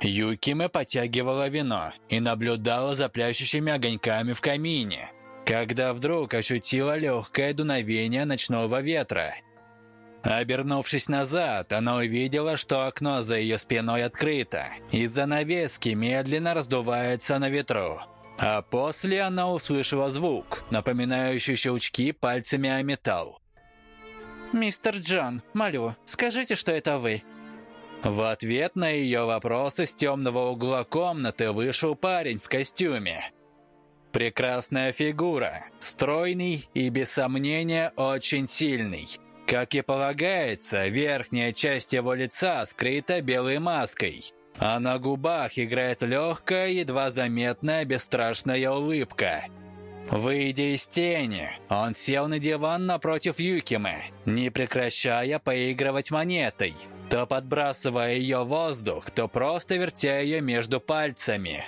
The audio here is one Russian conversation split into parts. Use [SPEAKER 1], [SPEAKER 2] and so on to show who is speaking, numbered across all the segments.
[SPEAKER 1] Юкиме потягивала вино и наблюдала за плящущими огоньками в камине, когда вдруг ощутила легкое дуновение ночного ветра. Обернувшись назад, она увидела, что окно за ее спиной открыто, и занавески медленно раздуваются на ветру. А после она услышала звук, напоминающий щелчки пальцами о металл.
[SPEAKER 2] «Мистер Джон, молю, скажите, что это вы».
[SPEAKER 1] В ответ на ее вопрос из темного угла комнаты вышел парень в костюме. Прекрасная фигура, стройный и, без сомнения, очень сильный. Как и полагается, верхняя часть его лица скрыта белой маской, а на губах играет легкая, едва заметная, бесстрашная улыбка. Выйдя из тени, он сел на диван напротив Юкимы, не прекращая поигрывать монетой, то подбрасывая ее в воздух, то просто вертя ее между пальцами.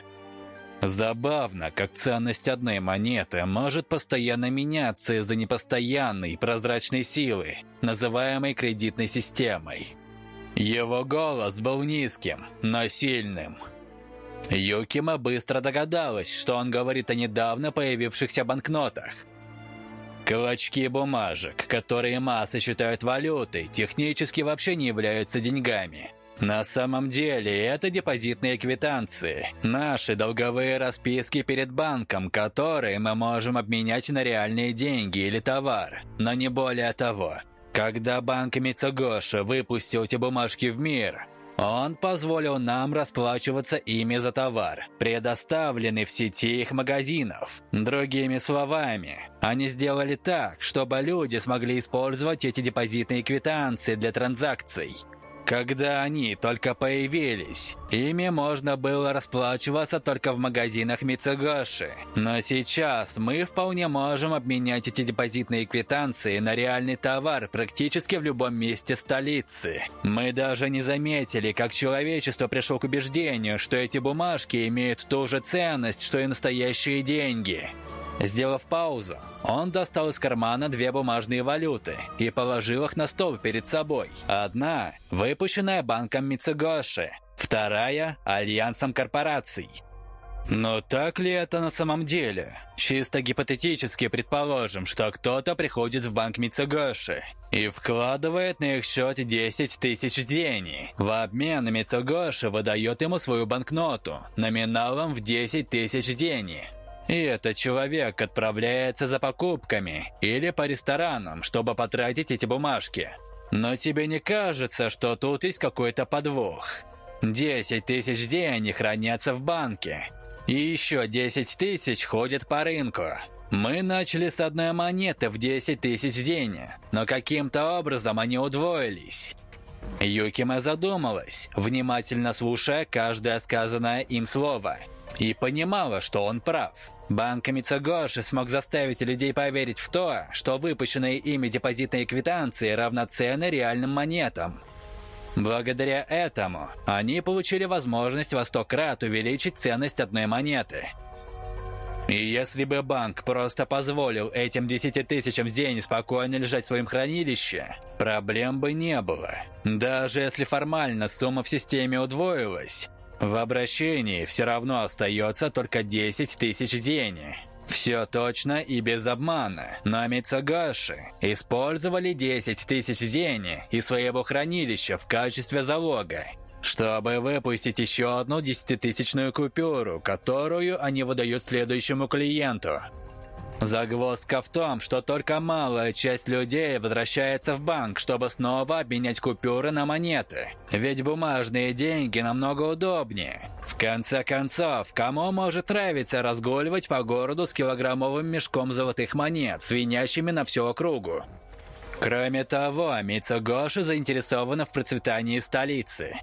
[SPEAKER 1] Забавно, как ценность одной монеты может постоянно меняться из-за непостоянной прозрачной силы, называемой кредитной системой. Его голос был низким, но сильным. Юкима быстро догадалась, что он говорит о недавно появившихся банкнотах. Клочки бумажек, которые массы считают валютой, технически вообще не являются деньгами. На самом деле это депозитные квитанции, наши долговые расписки перед банком, которые мы можем обменять на реальные деньги или товар, но не более того. Когда банк Мицугоши выпустил эти бумажки в мир, он позволил нам расплачиваться ими за товар, предоставленный в сети их магазинов. Другими словами, они сделали так, чтобы люди смогли использовать эти депозитные квитанции для транзакций – когда они только появились, ими можно было расплачиваться только в магазинах Мицугоши. Но сейчас мы вполне можем обменять эти депозитные квитанции на реальный товар практически в любом месте столицы. Мы даже не заметили, как человечество пришло к убеждению, что эти бумажки имеют ту же ценность, что и настоящие деньги. Сделав паузу, он достал из кармана две бумажные валюты и положил их на стол перед собой. Одна – выпущенная банком Мицугоши, вторая – альянсом корпораций. Но так ли это на самом деле? Чисто гипотетически предположим, что кто-то приходит в банк Мицугоши и вкладывает на их счет 10 тысяч денег. В обмен Мицугоши выдает ему свою банкноту номиналом в 10 тысяч денег. И этот человек отправляется за покупками или по ресторанам, чтобы потратить эти бумажки. Но тебе не кажется, что тут есть какой-то подвох? 10 тысяч денег хранятся в банке. И еще 10 тысяч ходят по рынку. Мы начали с одной монеты в 10 тысяч денег, но каким-то образом они удвоились. Юкима задумалась, внимательно слушая каждое сказанное им слово, и понимала, что он прав. Банк Мицугоши смог заставить людей поверить в то, что выпущенные ими депозитные квитанции равноценны реальным монетам. Благодаря этому они получили возможность во сто крат увеличить ценность одной монеты. И если бы банк просто позволил этим 10 тысячам зелень спокойно лежать в своем хранилище, проблем бы не было. Даже если формально сумма в системе удвоилась, в обращении все равно остается только 10 тысяч денег. Все точно и без обмана, но Мицагаши использовали 10 тысяч зени из своего хранилища в качестве залога, чтобы выпустить еще одну десятитысячную купюру, которую они выдают следующему клиенту. Загвоздка в том, что только малая часть людей возвращается в банк, чтобы снова обменять купюры на монеты. Ведь бумажные деньги намного удобнее. В конце концов, кому может нравиться разгуливать по городу с килограммовым мешком золотых монет, свинящими на всю округу? Кроме того, Мицугоши заинтересована в процветании столицы.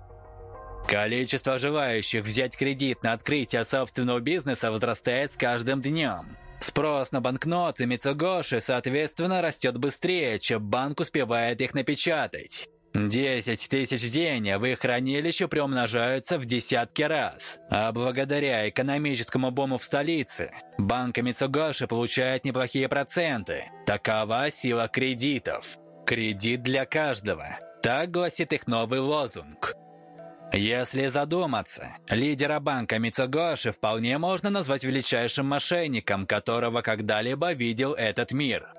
[SPEAKER 1] Количество желающих взять кредит на открытие собственного бизнеса возрастает с каждым днем. Спрос на банкноты Мицугоши, соответственно, растет быстрее, чем банк успевает их напечатать. 10 тысяч денег в их хранилище приумножаются в десятки раз. А благодаря экономическому буму в столице, банк Мицугоши получает неплохие проценты. Такова сила кредитов. Кредит для каждого. Так гласит их новый лозунг. Если задуматься, лидера банка Мицугоши вполне можно назвать величайшим мошенником, которого когда-либо видел этот мир.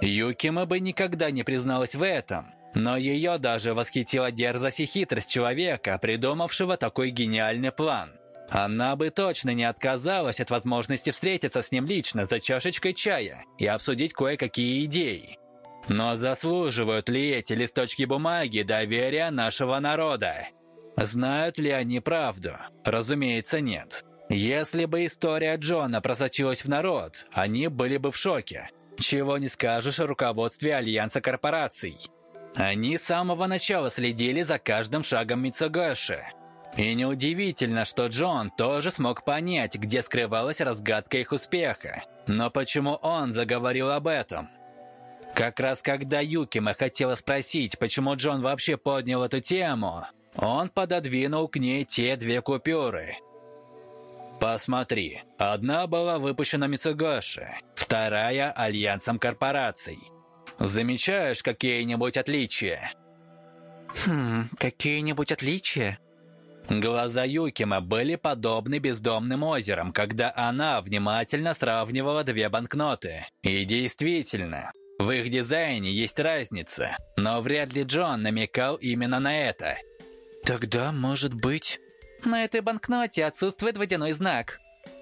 [SPEAKER 1] Юкима бы никогда не призналась в этом, но ее даже восхитила дерзость и хитрость человека, придумавшего такой гениальный план. Она бы точно не отказалась от возможности встретиться с ним лично за чашечкой чая и обсудить кое-какие идеи. Но заслуживают ли эти листочки бумаги доверия нашего народа? Знают ли они правду? Разумеется, нет. Если бы история Джона просочилась в народ, они были бы в шоке. Чего не скажешь о руководстве Альянса корпораций. Они с самого начала следили за каждым шагом Мицугоши. И неудивительно, что Джон тоже смог понять, где скрывалась разгадка их успеха. Но почему он заговорил об этом? Как раз когда Юкима хотела спросить, почему Джон вообще поднял эту тему, он пододвинул к ней те две купюры. Посмотри, одна была выпущена Мицугоши, вторая – Альянсом корпораций. Замечаешь какие-нибудь отличия?
[SPEAKER 2] Хм, какие-нибудь отличия?
[SPEAKER 1] Глаза Юкима были подобны бездомным озерам, когда она внимательно сравнивала две банкноты. И действительно, в их дизайне есть разница, но вряд ли Джон намекал именно на это.
[SPEAKER 2] Тогда, может быть... На этой банкноте отсутствует водяной знак.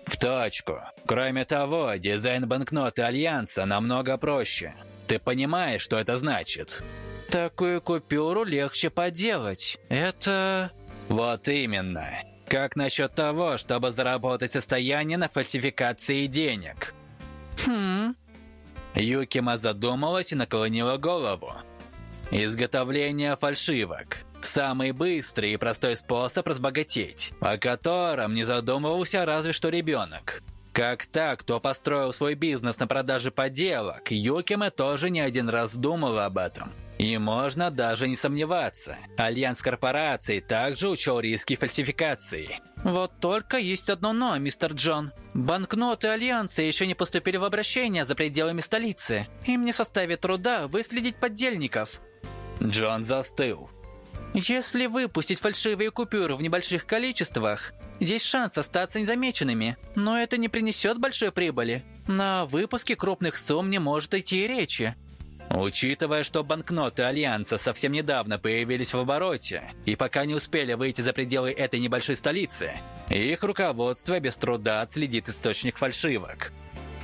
[SPEAKER 1] В точку. Кроме того, дизайн банкноты Альянса намного проще. Ты понимаешь, что это значит?
[SPEAKER 2] Такую купюру легче поделать. Это...
[SPEAKER 1] Вот именно. Как насчет того, чтобы заработать состояние на фальсификации денег?
[SPEAKER 2] Хм...
[SPEAKER 1] Юкима задумалась и наклонила голову. Изготовление фальшивок. Самый быстрый и простой способ разбогатеть, о котором не задумывался разве что ребенок. Как тот, кто построил свой бизнес на продаже подделок, Юкиме тоже не один раз думал об этом. И можно даже не сомневаться. Альянс корпораций также учел риски фальсификации.
[SPEAKER 2] Вот только есть одно «но», мистер Джон. Банкноты Альянса еще не поступили в обращение за пределами столицы. Им не составит труда выследить поддельников.
[SPEAKER 1] Джон застыл.
[SPEAKER 2] Если выпустить фальшивые купюры в небольших количествах, есть шанс остаться незамеченными, но это не принесет большой прибыли. На выпуске крупных сумм не может идти и речи.
[SPEAKER 1] Учитывая, что банкноты Альянса совсем недавно появились в обороте, и пока не успели выйти за пределы этой небольшой столицы, их руководство без труда отследит источник фальшивок.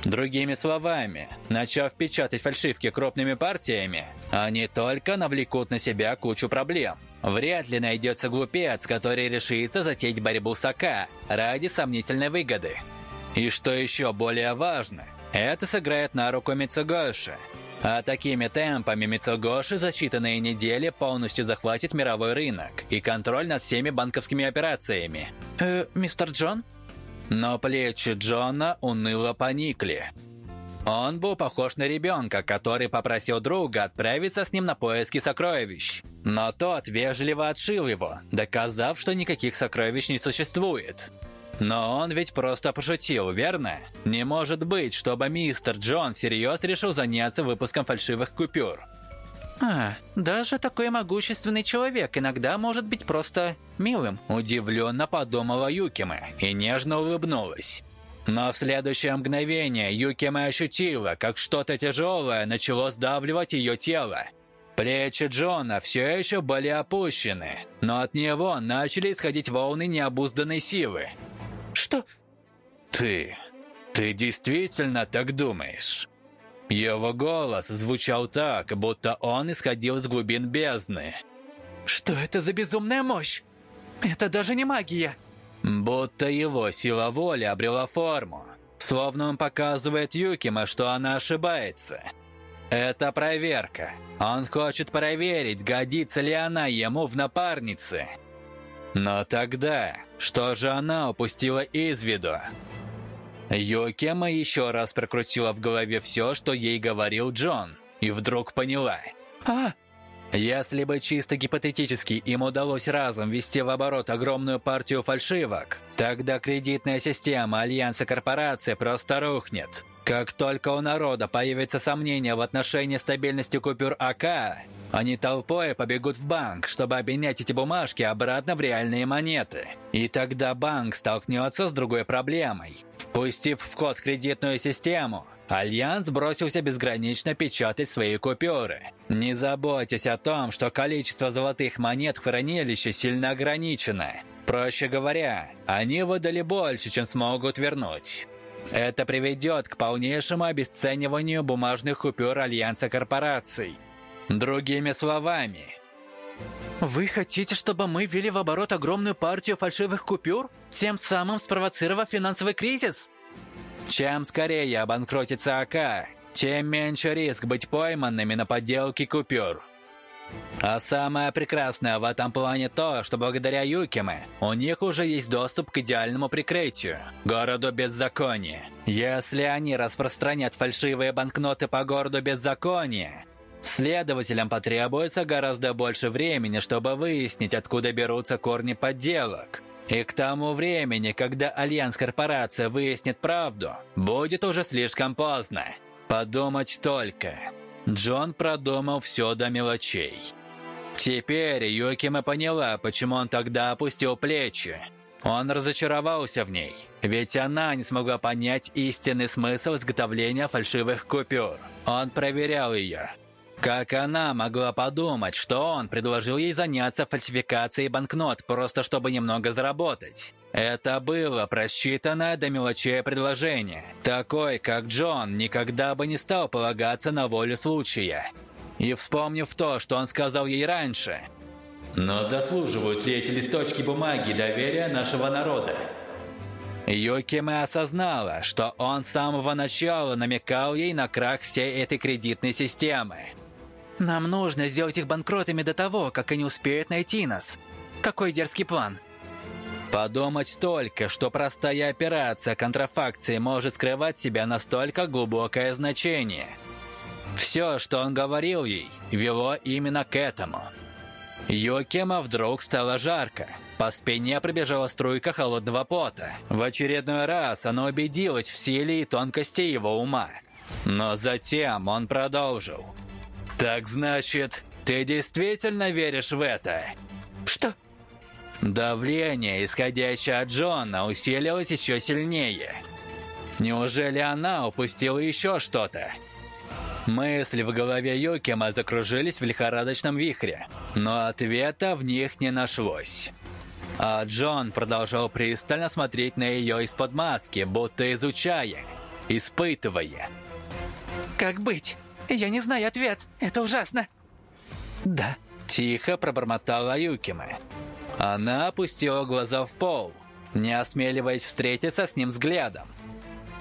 [SPEAKER 1] Другими словами, начав печатать фальшивки крупными партиями, они только навлекут на себя кучу проблем. Вряд ли найдется глупец, который решится затеять борьбу с АК ради сомнительной выгоды. И что еще более важно, это сыграет на руку Мицугоши. А такими темпами Мицугоши за считанные недели полностью захватит мировой рынок и контроль над всеми банковскими операциями.
[SPEAKER 2] Э, мистер Джон?
[SPEAKER 1] Но плечи Джона уныло поникли. Он был похож на ребенка, который попросил друга отправиться с ним на поиски сокровищ. Но тот вежливо отшил его, доказав, что никаких сокровищ не существует. Но он ведь просто пошутил, верно? Не может быть, чтобы мистер Джон всерьез решил заняться выпуском фальшивых купюр.
[SPEAKER 2] А, даже такой могущественный человек иногда может быть просто милым.
[SPEAKER 1] Удивленно подумала Юкима и нежно улыбнулась. Но в следующее мгновение Юкима ощутила, как что-то тяжелое начало сдавливать ее тело. Плечи Джона все еще были опущены, но от него начали исходить волны необузданной силы.
[SPEAKER 2] «Что?»
[SPEAKER 1] «Ты... ты действительно так думаешь?» Его голос звучал так, будто он исходил из глубин бездны.
[SPEAKER 2] «Что это за безумная мощь? Это даже не магия!»
[SPEAKER 1] Будто его сила воли обрела форму. Словно он показывает Юкима, что она ошибается. Это проверка. Он хочет проверить, годится ли она ему в напарнице. Но тогда, что же она упустила из виду? Йокема еще раз прокрутила в голове все, что ей говорил Джон, и вдруг поняла.
[SPEAKER 2] «А!»
[SPEAKER 1] Если бы чисто гипотетически им удалось разом ввести в оборот огромную партию фальшивок, тогда кредитная система Альянса корпорации просто рухнет. Как только у народа появится сомнение в отношении стабильности купюр АК, Они толпой побегут в банк, чтобы обменять эти бумажки обратно в реальные монеты. И тогда банк столкнется с другой проблемой. Пустив в ход кредитную систему, Альянс бросился безгранично печатать свои купюры. Не заботьтесь о том, что количество золотых монет в хранилище сильно ограничено. Проще говоря, они выдали больше, чем смогут вернуть. Это приведет к полнейшему обесцениванию бумажных купюр Альянса корпораций. Другими словами...
[SPEAKER 2] Вы хотите, чтобы мы ввели в оборот огромную партию фальшивых купюр, тем самым спровоцировав финансовый кризис?
[SPEAKER 1] Чем скорее обанкротится АК, тем меньше риск быть пойманными на подделке купюр. А самое прекрасное в этом плане то, что благодаря Юкиме у них уже есть доступ к идеальному прикрытию – городу беззакония. Если они распространят фальшивые банкноты по городу беззакония, следователям потребуется гораздо больше времени, чтобы выяснить, откуда берутся корни подделок. И к тому времени, когда Альянс-корпорация выяснит правду, будет уже слишком поздно. Подумать только. Джон продумал все до мелочей. Теперь Юкима поняла, почему он тогда опустил плечи. Он разочаровался в ней, ведь она не смогла понять истинный смысл изготовления фальшивых купюр. Он проверял ее, как она могла подумать, что он предложил ей заняться фальсификацией банкнот, просто чтобы немного заработать? Это было просчитанное до мелочей предложение. Такой, как Джон, никогда бы не стал полагаться на волю случая. И вспомнив то, что он сказал ей раньше. «Но заслуживают ли эти листочки бумаги доверия нашего народа?» Юкиме осознала, что он с самого начала намекал ей на крах всей этой кредитной системы.
[SPEAKER 2] Нам нужно сделать их банкротами до того, как они успеют найти нас. Какой дерзкий план.
[SPEAKER 1] Подумать только, что простая операция контрафакции может скрывать в себя настолько глубокое значение. Все, что он говорил ей, вело именно к этому. Йокема вдруг стало жарко. По спине пробежала струйка холодного пота. В очередной раз она убедилась в силе и тонкости его ума. Но затем он продолжил. «Так значит, ты действительно веришь в это?»
[SPEAKER 2] «Что?»
[SPEAKER 1] Давление, исходящее от Джона, усилилось еще сильнее. Неужели она упустила еще что-то? Мысли в голове Юкима закружились в лихорадочном вихре, но ответа в них не нашлось. А Джон продолжал пристально смотреть на ее из-под маски, будто изучая, испытывая.
[SPEAKER 2] «Как быть?» Я не знаю ответ. Это ужасно.
[SPEAKER 1] Да. Тихо пробормотала Юкима. Она опустила глаза в пол, не осмеливаясь встретиться с ним взглядом.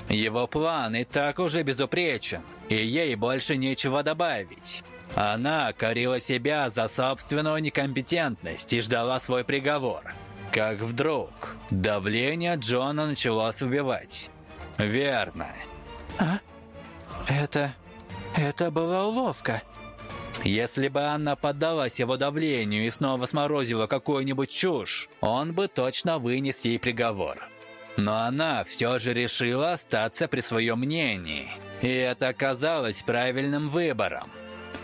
[SPEAKER 1] Его план и так уже безупречен, и ей больше нечего добавить. Она корила себя за собственную некомпетентность и ждала свой приговор. Как вдруг давление Джона началось убивать. Верно.
[SPEAKER 2] А? Это... Это была уловка.
[SPEAKER 1] Если бы Анна поддалась его давлению и снова сморозила какую-нибудь чушь, он бы точно вынес ей приговор. Но она все же решила остаться при своем мнении, и это оказалось правильным выбором.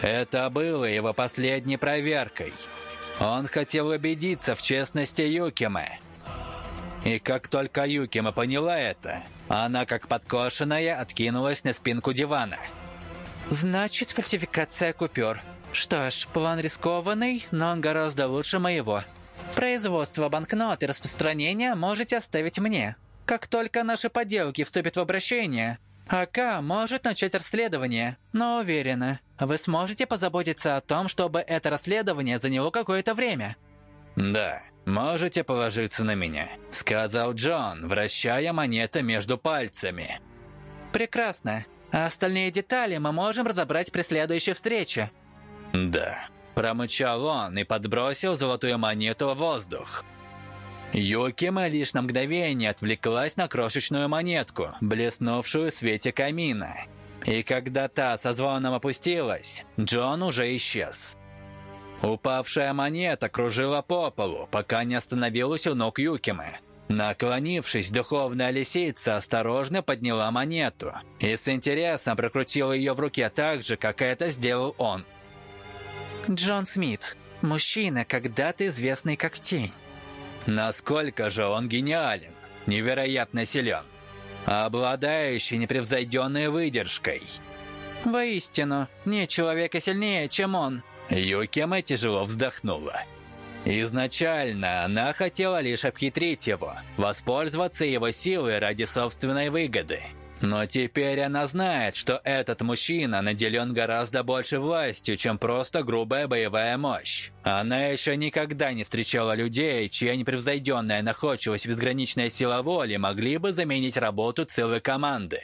[SPEAKER 1] Это было его последней проверкой. Он хотел убедиться в честности Юкимы. И как только Юкима поняла это, она, как подкошенная, откинулась на спинку дивана –
[SPEAKER 2] Значит, фальсификация купюр. Что ж, план рискованный, но он гораздо лучше моего. Производство банкнот и распространение можете оставить мне. Как только наши подделки вступят в обращение, АК может начать расследование, но уверена, вы сможете позаботиться о том, чтобы это расследование заняло какое-то время.
[SPEAKER 1] «Да, можете положиться на меня», — сказал Джон, вращая монеты между пальцами.
[SPEAKER 2] «Прекрасно. А остальные детали мы можем разобрать при следующей встрече».
[SPEAKER 1] «Да», – промычал он и подбросил золотую монету в воздух. Юкима лишь на мгновение отвлеклась на крошечную монетку, блеснувшую в свете камина. И когда та со звоном опустилась, Джон уже исчез. Упавшая монета кружила по полу, пока не остановилась у ног Юкимы. Наклонившись, духовная лисица осторожно подняла монету и с интересом прокрутила ее в руке так же, как это сделал он.
[SPEAKER 2] Джон Смит. Мужчина, когда-то известный как Тень.
[SPEAKER 1] Насколько же он гениален, невероятно силен, обладающий непревзойденной выдержкой.
[SPEAKER 2] Воистину, нет человека сильнее, чем он.
[SPEAKER 1] Юкима тяжело вздохнула. Изначально она хотела лишь обхитрить его, воспользоваться его силой ради собственной выгоды. Но теперь она знает, что этот мужчина наделен гораздо больше властью, чем просто грубая боевая мощь. Она еще никогда не встречала людей, чья непревзойденная находчивость и безграничная сила воли могли бы заменить работу целой команды.